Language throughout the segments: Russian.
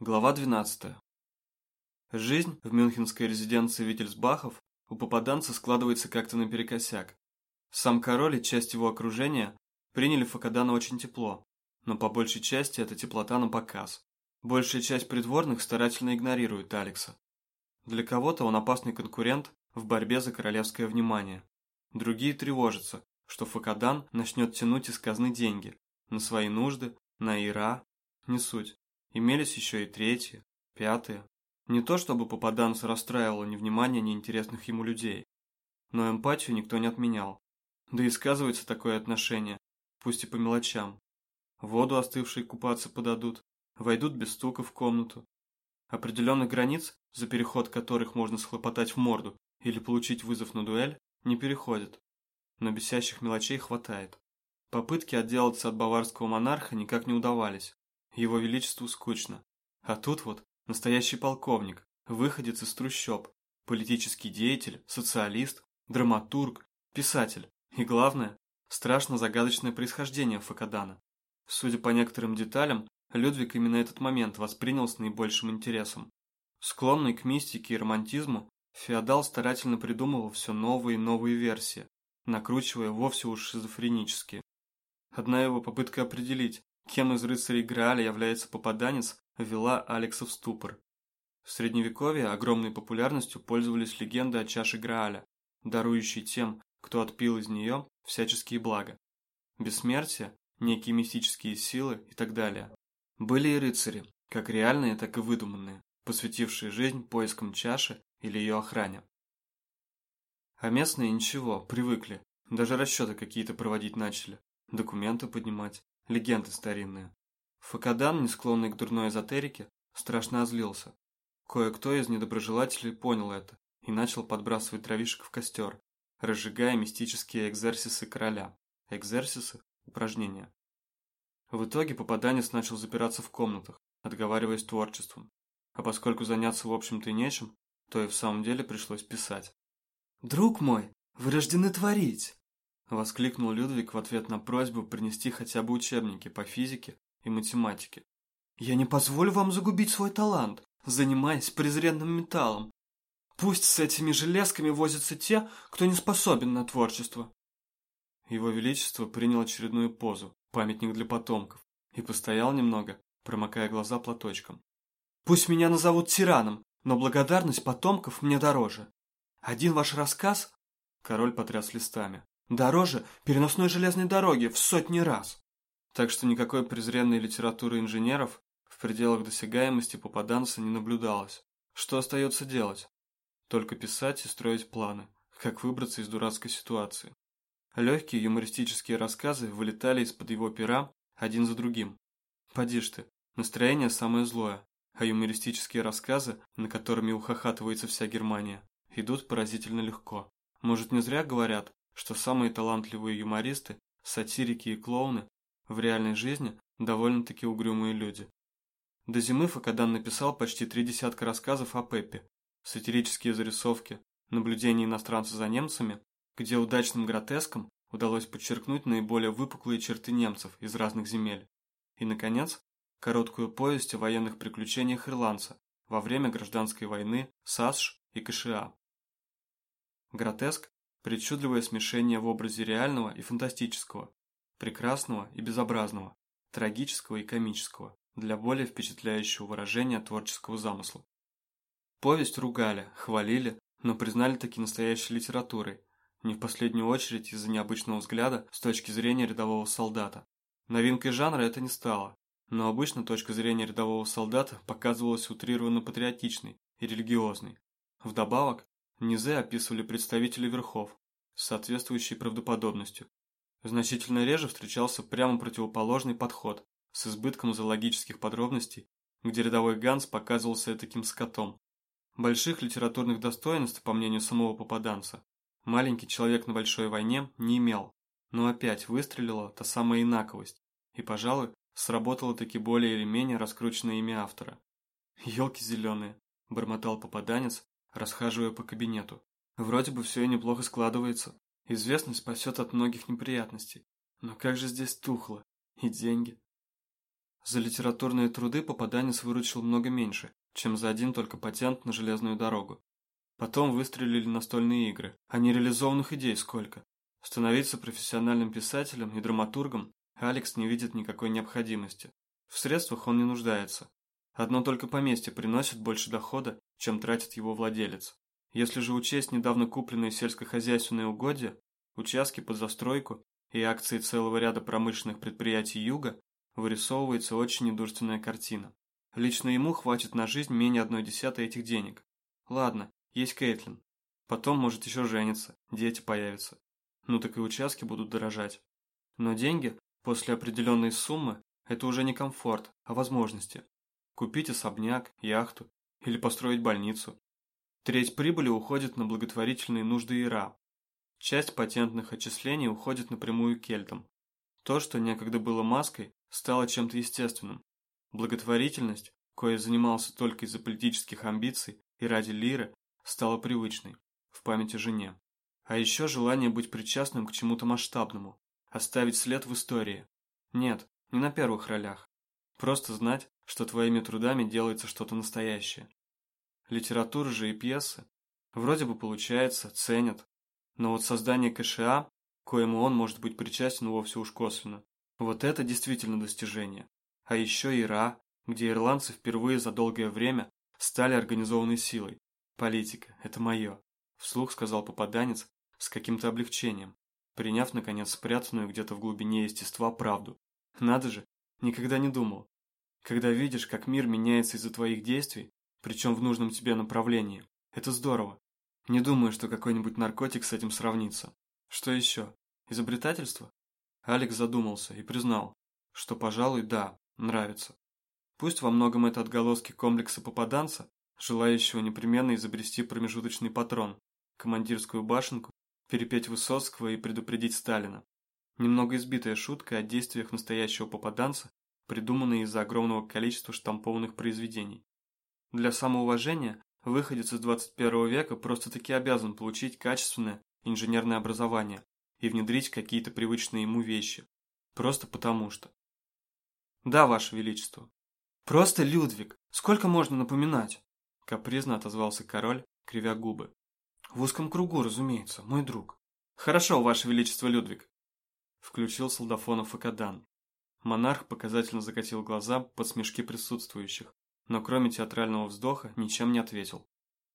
Глава 12. Жизнь в мюнхенской резиденции Виттельсбахов у попаданца складывается как-то наперекосяк. Сам король и часть его окружения приняли Факадана очень тепло, но по большей части эта теплота на показ. Большая часть придворных старательно игнорирует Алекса. Для кого-то он опасный конкурент в борьбе за королевское внимание. Другие тревожатся, что Факадан начнет тянуть из казны деньги на свои нужды, на Ира, не суть. Имелись еще и третьи, пятые. Не то чтобы попаданца расстраивало невнимание неинтересных ему людей, но эмпатию никто не отменял. Да и сказывается такое отношение, пусть и по мелочам. Воду остывшей купаться подадут, войдут без стука в комнату. Определенных границ, за переход которых можно схлопотать в морду или получить вызов на дуэль, не переходят. Но бесящих мелочей хватает. Попытки отделаться от баварского монарха никак не удавались. Его Величеству скучно. А тут вот настоящий полковник, выходец из трущоб, политический деятель, социалист, драматург, писатель. И главное, страшно загадочное происхождение Факадана. Судя по некоторым деталям, Людвиг именно этот момент воспринял с наибольшим интересом. Склонный к мистике и романтизму, феодал старательно придумывал все новые и новые версии, накручивая вовсе уж шизофренические. Одна его попытка определить, Кем из рыцарей Грааля является попаданец, ввела Алекса в ступор. В Средневековье огромной популярностью пользовались легенды о чаше Грааля, дарующей тем, кто отпил из нее всяческие блага. Бессмертие, некие мистические силы и так далее. Были и рыцари, как реальные, так и выдуманные, посвятившие жизнь поискам чаши или ее охране. А местные ничего, привыкли, даже расчеты какие-то проводить начали, документы поднимать, легенды старинные. Факадан, не склонный к дурной эзотерике, страшно озлился. Кое-кто из недоброжелателей понял это и начал подбрасывать дровишек в костер, разжигая мистические экзерсисы короля. Экзерсисы – упражнения. В итоге попаданец начал запираться в комнатах, отговариваясь творчеством. А поскольку заняться в общем-то и нечем, то и в самом деле пришлось писать. «Друг мой, вы рождены творить!» Воскликнул Людвиг в ответ на просьбу принести хотя бы учебники по физике и математике. «Я не позволю вам загубить свой талант, занимаясь презренным металлом. Пусть с этими железками возятся те, кто не способен на творчество». Его Величество принял очередную позу, памятник для потомков, и постоял немного, промокая глаза платочком. «Пусть меня назовут тираном, но благодарность потомков мне дороже. Один ваш рассказ...» Король потряс листами. Дороже переносной железной дороги в сотни раз. Так что никакой презренной литературы инженеров в пределах досягаемости попаданца не наблюдалось. Что остается делать? Только писать и строить планы, как выбраться из дурацкой ситуации. Легкие юмористические рассказы вылетали из-под его пера один за другим. Поди ж ты, настроение самое злое, а юмористические рассказы, на которыми ухахатывается вся Германия, идут поразительно легко. Может, не зря говорят, что самые талантливые юмористы, сатирики и клоуны в реальной жизни довольно-таки угрюмые люди. До зимы Факадан написал почти три десятка рассказов о Пеппе, сатирические зарисовки, наблюдения иностранца за немцами, где удачным гротеском удалось подчеркнуть наиболее выпуклые черты немцев из разных земель. И, наконец, короткую повесть о военных приключениях ирландца во время гражданской войны САСШ и КША. Гротеск Причудливое смешение в образе реального и фантастического, прекрасного и безобразного, трагического и комического, для более впечатляющего выражения творческого замысла. Повесть ругали, хвалили, но признали таки настоящей литературой, не в последнюю очередь из-за необычного взгляда с точки зрения рядового солдата. Новинкой жанра это не стало, но обычно точка зрения рядового солдата показывалась утрированно патриотичной и религиозной. Вдобавок, Низы описывали представители верхов с соответствующей правдоподобностью. Значительно реже встречался прямо противоположный подход с избытком зоологических подробностей, где рядовой Ганс показывался таким скотом. Больших литературных достоинств, по мнению самого попаданца, маленький человек на большой войне не имел, но опять выстрелила та самая инаковость, и, пожалуй, сработало таки более или менее раскрученное имя автора. «Елки зеленые», – бормотал попаданец, расхаживая по кабинету. Вроде бы все и неплохо складывается. Известность спасет от многих неприятностей. Но как же здесь тухло? И деньги. За литературные труды попаданец выручил много меньше, чем за один только патент на железную дорогу. Потом выстрелили настольные игры, а нереализованных идей сколько. Становиться профессиональным писателем и драматургом Алекс не видит никакой необходимости. В средствах он не нуждается. Одно только поместье приносит больше дохода, чем тратит его владелец. Если же учесть недавно купленные сельскохозяйственные угодья, участки под застройку и акции целого ряда промышленных предприятий Юга, вырисовывается очень недурственная картина. Лично ему хватит на жизнь менее одной десятой этих денег. Ладно, есть Кейтлин. Потом, может, еще женится, дети появятся. Ну так и участки будут дорожать. Но деньги, после определенной суммы, это уже не комфорт, а возможности. Купить особняк, яхту или построить больницу. Треть прибыли уходит на благотворительные нужды ИРА. Часть патентных отчислений уходит напрямую кельтам. То, что некогда было маской, стало чем-то естественным. Благотворительность, кое занимался только из-за политических амбиций и ради лиры, стала привычной, в памяти жене. А еще желание быть причастным к чему-то масштабному, оставить след в истории. Нет, не на первых ролях. Просто знать, что твоими трудами делается что-то настоящее. Литература же и пьесы. Вроде бы получается, ценят. Но вот создание КША, коему он может быть причастен вовсе уж косвенно, вот это действительно достижение. А еще ИРА, где ирландцы впервые за долгое время стали организованной силой. Политика – это мое, вслух сказал попаданец с каким-то облегчением, приняв, наконец, спрятанную где-то в глубине естества правду. Надо же, никогда не думал. Когда видишь, как мир меняется из-за твоих действий, причем в нужном тебе направлении, это здорово. Не думаю, что какой-нибудь наркотик с этим сравнится. Что еще? Изобретательство? Алекс задумался и признал, что, пожалуй, да, нравится. Пусть во многом это отголоски комплекса попаданца, желающего непременно изобрести промежуточный патрон, командирскую башенку, перепеть Высоцкого и предупредить Сталина. Немного избитая шутка о действиях настоящего попаданца, придуманная из-за огромного количества штампованных произведений. Для самоуважения выходец из 21 века просто-таки обязан получить качественное инженерное образование, и внедрить какие-то привычные ему вещи. Просто потому что. Да, Ваше Величество. Просто Людвиг. Сколько можно напоминать? Капризно отозвался король, кривя губы. В узком кругу, разумеется, мой друг. Хорошо, Ваше Величество Людвиг. Включил солдафонов и Кадан. Монарх показательно закатил глаза под смешки присутствующих, но кроме театрального вздоха ничем не ответил.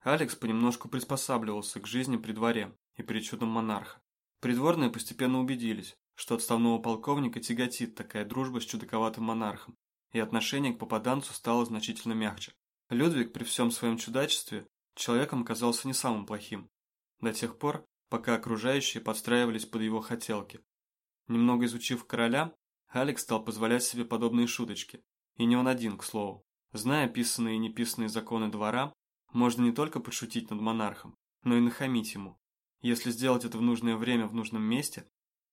Алекс понемножку приспосабливался к жизни при дворе и причудам монарха. Придворные постепенно убедились, что отставного полковника тяготит такая дружба с чудаковатым монархом, и отношение к попаданцу стало значительно мягче. Людвиг при всем своем чудачестве человеком казался не самым плохим, до тех пор, пока окружающие подстраивались под его хотелки. Немного изучив короля, Алекс стал позволять себе подобные шуточки, и не он один, к слову. Зная писанные и неписанные законы двора, можно не только подшутить над монархом, но и нахамить ему. Если сделать это в нужное время в нужном месте,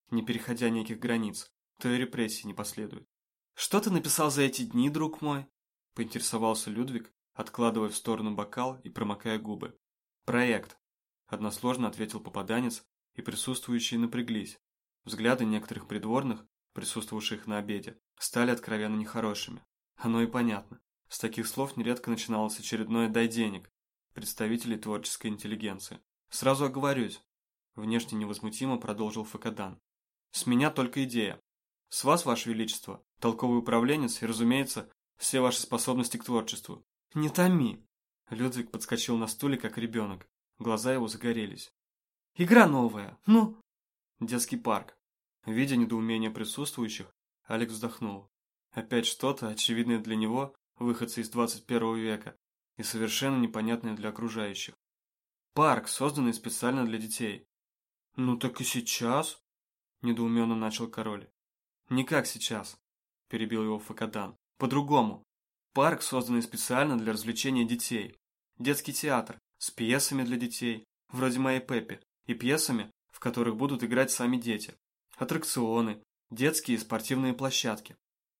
не переходя неких границ, то и репрессий не последует. «Что ты написал за эти дни, друг мой?» – поинтересовался Людвиг, откладывая в сторону бокал и промокая губы. «Проект», – односложно ответил попаданец, и присутствующие напряглись. Взгляды некоторых придворных, присутствовавших на обеде, стали откровенно нехорошими. Оно и понятно. С таких слов нередко начиналось очередное «дай денег» представителей творческой интеллигенции. Сразу оговорюсь. Внешне невозмутимо продолжил Факадан. С меня только идея. С вас, ваше величество, толковый управленец и, разумеется, все ваши способности к творчеству. Не томи. Людвиг подскочил на стуле, как ребенок. Глаза его загорелись. Игра новая. Ну? Детский парк. Видя недоумение присутствующих, Алекс вздохнул. Опять что-то, очевидное для него, выходца из 21 века, и совершенно непонятное для окружающих. Парк, созданный специально для детей. Ну так и сейчас, недоуменно начал король. Не как сейчас, перебил его Факадан. По-другому. Парк, созданный специально для развлечения детей. Детский театр с пьесами для детей, вроде моей Пеппи, и пьесами, в которых будут играть сами дети. Аттракционы, детские и спортивные площадки.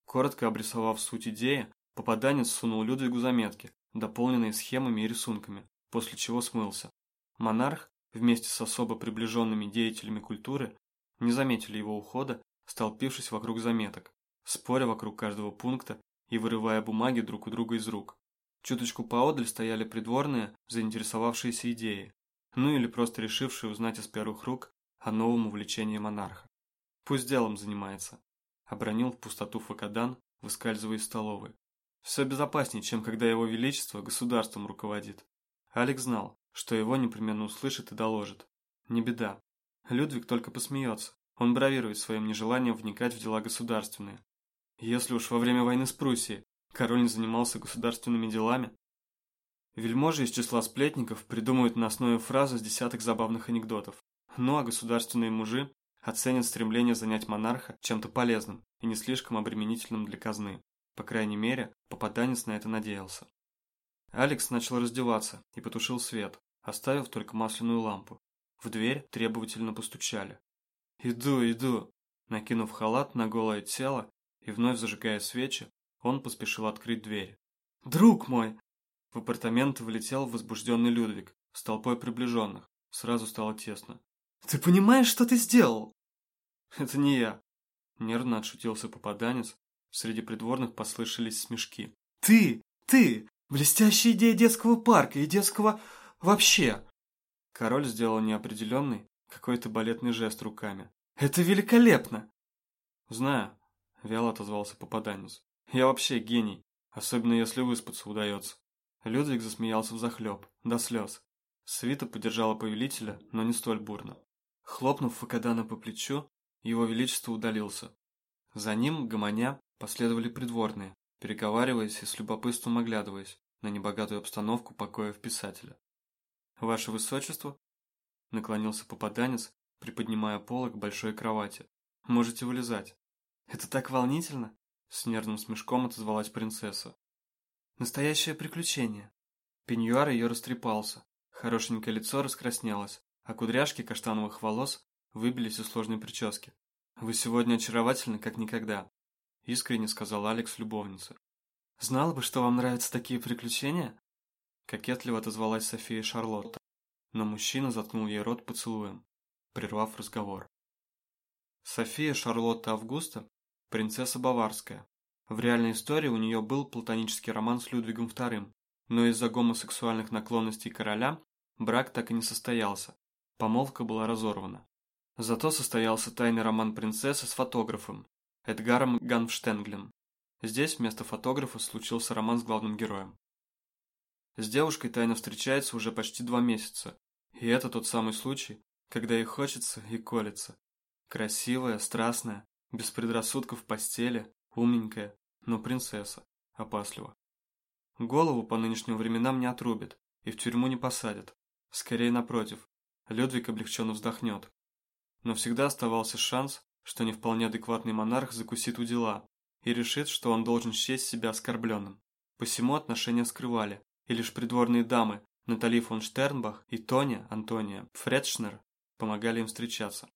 Коротко обрисовав суть идеи, попаданец сунул Людвигу заметки, дополненные схемами и рисунками, после чего смылся. Монарх, вместе с особо приближенными деятелями культуры, не заметили его ухода, столпившись вокруг заметок. споря вокруг каждого пункта и вырывая бумаги друг у друга из рук. Чуточку поодаль стояли придворные, заинтересовавшиеся идеей, ну или просто решившие узнать из первых рук о новом увлечении монарха. Пусть делом занимается. Обронил в пустоту Факадан, выскальзывая из столовой. Все безопаснее, чем когда его величество государством руководит. Алекс знал, что его непременно услышит и доложит. Не беда. Людвиг только посмеется. Он бравирует своим нежеланием вникать в дела государственные. Если уж во время войны с Пруссией король не занимался государственными делами. Вельможи из числа сплетников придумывают на основе фразы с десяток забавных анекдотов. Ну а государственные мужи оценят стремление занять монарха чем-то полезным и не слишком обременительным для казны. По крайней мере, попаданец на это надеялся. Алекс начал раздеваться и потушил свет, оставив только масляную лампу. В дверь требовательно постучали. «Иду, иду!» Накинув халат на голое тело и вновь зажигая свечи, он поспешил открыть дверь. «Друг мой!» В апартаменты влетел возбужденный Людвиг с толпой приближенных. Сразу стало тесно. «Ты понимаешь, что ты сделал?» «Это не я», — нервно отшутился попаданец. Среди придворных послышались смешки. «Ты! Ты! Блестящая идея детского парка и детского... вообще!» Король сделал неопределенный, какой-то балетный жест руками. «Это великолепно!» «Знаю», — вяло отозвался попаданец. «Я вообще гений, особенно если выспаться удается». Людвиг засмеялся взахлеб, до слез. Свита поддержала повелителя, но не столь бурно. Хлопнув Факадана по плечу, его величество удалился. За ним, гомоня, последовали придворные, переговариваясь и с любопытством оглядываясь на небогатую обстановку покоев писателя. «Ваше высочество?» – наклонился попаданец, приподнимая полок большой кровати. «Можете вылезать». «Это так волнительно!» – с нервным смешком отозвалась принцесса. «Настоящее приключение!» Пеньюар ее растрепался, хорошенькое лицо раскраснелось, а кудряшки каштановых волос выбились из сложной прически. «Вы сегодня очаровательны, как никогда», – искренне сказал Алекс любовнице. «Знала бы, что вам нравятся такие приключения?» Кокетливо отозвалась София Шарлотта, но мужчина заткнул ей рот поцелуем, прервав разговор. София Шарлотта Августа – принцесса Баварская. В реальной истории у нее был платонический роман с Людвигом II, но из-за гомосексуальных наклонностей короля брак так и не состоялся, помолвка была разорвана. Зато состоялся тайный роман принцессы с фотографом, Эдгаром Ганфштенглем. Здесь вместо фотографа случился роман с главным героем. С девушкой тайно встречается уже почти два месяца, и это тот самый случай, когда ей хочется и колется. Красивая, страстная, без предрассудков в постели, умненькая, но принцесса, опаслива. Голову по нынешним временам не отрубят и в тюрьму не посадят. Скорее напротив, Людвиг облегченно вздохнет. Но всегда оставался шанс, что не вполне адекватный монарх закусит у дела и решит, что он должен счесть себя оскорбленным. Посему отношения скрывали, и лишь придворные дамы Натали фон Штернбах и Тоня Антония Фредшнер помогали им встречаться.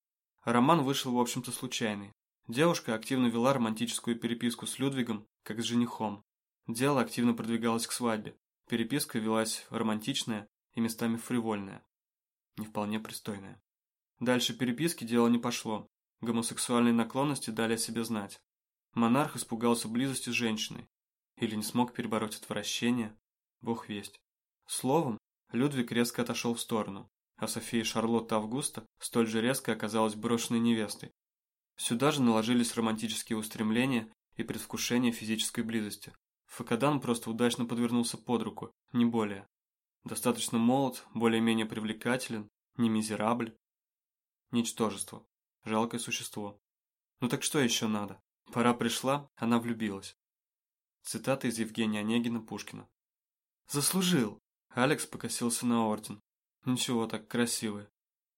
Роман вышел, в общем-то, случайный. Девушка активно вела романтическую переписку с Людвигом, как с женихом. Дело активно продвигалось к свадьбе. Переписка велась романтичная и местами фривольная. Не вполне пристойная. Дальше переписки дело не пошло, Гомосексуальные наклонности дали о себе знать. Монарх испугался близости с женщиной. Или не смог перебороть отвращение. Бог весть. Словом, Людвиг резко отошел в сторону, а София Шарлотта Августа столь же резко оказалась брошенной невестой. Сюда же наложились романтические устремления и предвкушение физической близости. Факадан просто удачно подвернулся под руку, не более. Достаточно молод, более-менее привлекателен, не мизерабль. Ничтожество. Жалкое существо. Ну так что еще надо? Пора пришла, она влюбилась. Цитата из Евгения Онегина Пушкина. «Заслужил!» Алекс покосился на орден. Ничего так красивый.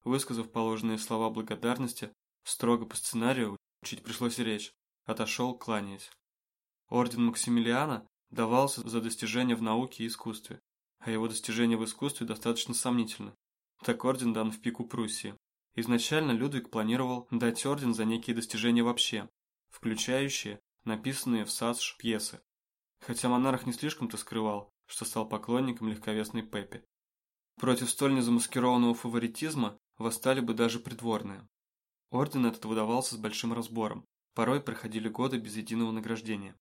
Высказав положенные слова благодарности, строго по сценарию, чуть пришлось речь, отошел, кланяясь. Орден Максимилиана давался за достижения в науке и искусстве, а его достижения в искусстве достаточно сомнительны. Так орден дан в пику Пруссии. Изначально Людвиг планировал дать орден за некие достижения вообще, включающие написанные в САСШ пьесы. Хотя монарх не слишком-то скрывал, что стал поклонником легковесной Пеппи. Против столь незамаскированного фаворитизма восстали бы даже придворные. Орден этот выдавался с большим разбором, Порой проходили годы без единого награждения.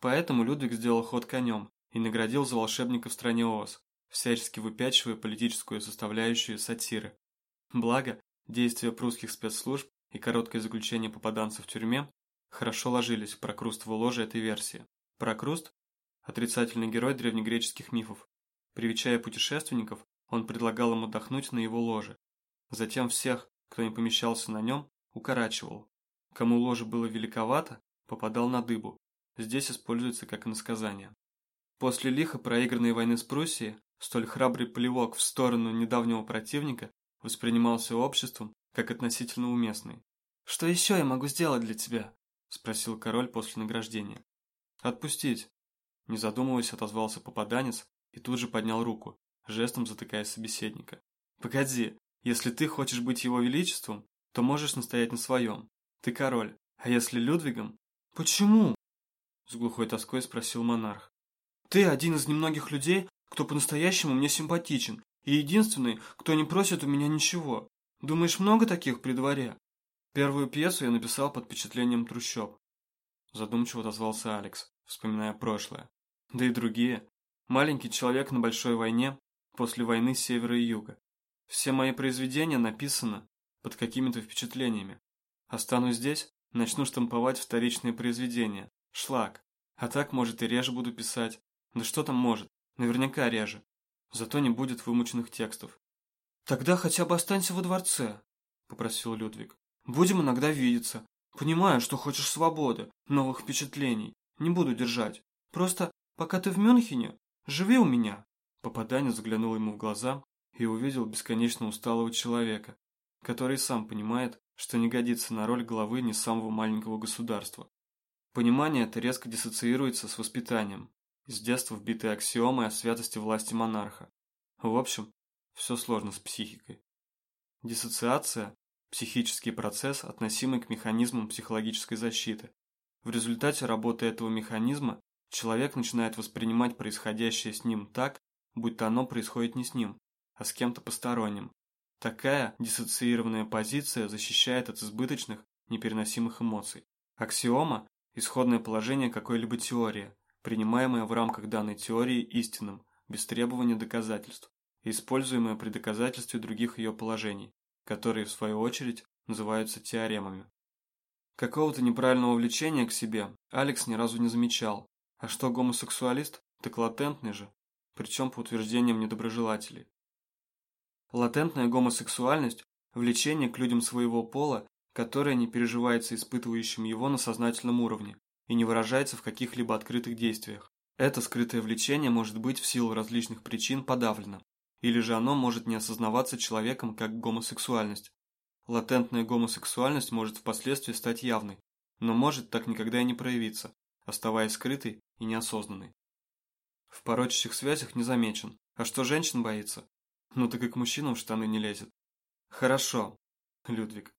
Поэтому Людвиг сделал ход конем и наградил за волшебника в стране Оз, всячески выпячивая политическую составляющую сатиры. Благо, действия прусских спецслужб и короткое заключение попаданца в тюрьме хорошо ложились в прокрустово ложе этой версии. Прокруст – отрицательный герой древнегреческих мифов. Привечая путешественников, он предлагал им отдохнуть на его ложе. Затем всех, кто не помещался на нем, укорачивал. Кому ложе было великовато, попадал на дыбу. Здесь используется как иносказание. После лихо проигранной войны с Пруссией, столь храбрый плевок в сторону недавнего противника воспринимался обществом как относительно уместный. «Что еще я могу сделать для тебя?» – спросил король после награждения. «Отпустить!» – не задумываясь, отозвался попаданец и тут же поднял руку, жестом затыкая собеседника. «Погоди, если ты хочешь быть его величеством, то можешь настоять на своем. Ты король, а если Людвигом?» «Почему?» – с глухой тоской спросил монарх. «Ты один из немногих людей, кто по-настоящему мне симпатичен, и единственный, кто не просит у меня ничего. Думаешь, много таких при дворе? Первую пьесу я написал под впечатлением трущоб. Задумчиво отозвался Алекс, вспоминая прошлое. Да и другие. Маленький человек на большой войне, после войны севера и юга. Все мои произведения написаны под какими-то впечатлениями. Останусь здесь, начну штамповать вторичные произведения. Шлак. А так, может, и реже буду писать. Да что там может? Наверняка реже. Зато не будет вымученных текстов. «Тогда хотя бы останься во дворце», – попросил Людвиг. «Будем иногда видеться. Понимаю, что хочешь свободы, новых впечатлений. Не буду держать. Просто, пока ты в Мюнхене, живи у меня». Попаданец заглянул ему в глаза и увидел бесконечно усталого человека, который сам понимает, что не годится на роль главы не самого маленького государства. Понимание это резко диссоциируется с воспитанием, с детства вбитые аксиомы о святости власти монарха. В общем, все сложно с психикой. Диссоциация – психический процесс, относимый к механизмам психологической защиты. В результате работы этого механизма человек начинает воспринимать происходящее с ним так, будто оно происходит не с ним, а с кем-то посторонним. Такая диссоциированная позиция защищает от избыточных, непереносимых эмоций. Аксиома – исходное положение какой-либо теории, принимаемое в рамках данной теории истинным, без требования доказательств используемая при доказательстве других ее положений, которые, в свою очередь, называются теоремами. Какого-то неправильного влечения к себе Алекс ни разу не замечал, а что гомосексуалист, так латентный же, причем по утверждениям недоброжелателей. Латентная гомосексуальность – влечение к людям своего пола, которое не переживается испытывающим его на сознательном уровне и не выражается в каких-либо открытых действиях. Это скрытое влечение может быть в силу различных причин подавлено, или же оно может не осознаваться человеком как гомосексуальность. Латентная гомосексуальность может впоследствии стать явной, но может так никогда и не проявиться, оставаясь скрытой и неосознанной. В порочащих связях не замечен. А что женщин боится? Ну так и к мужчинам в штаны не лезет. Хорошо, Людвиг,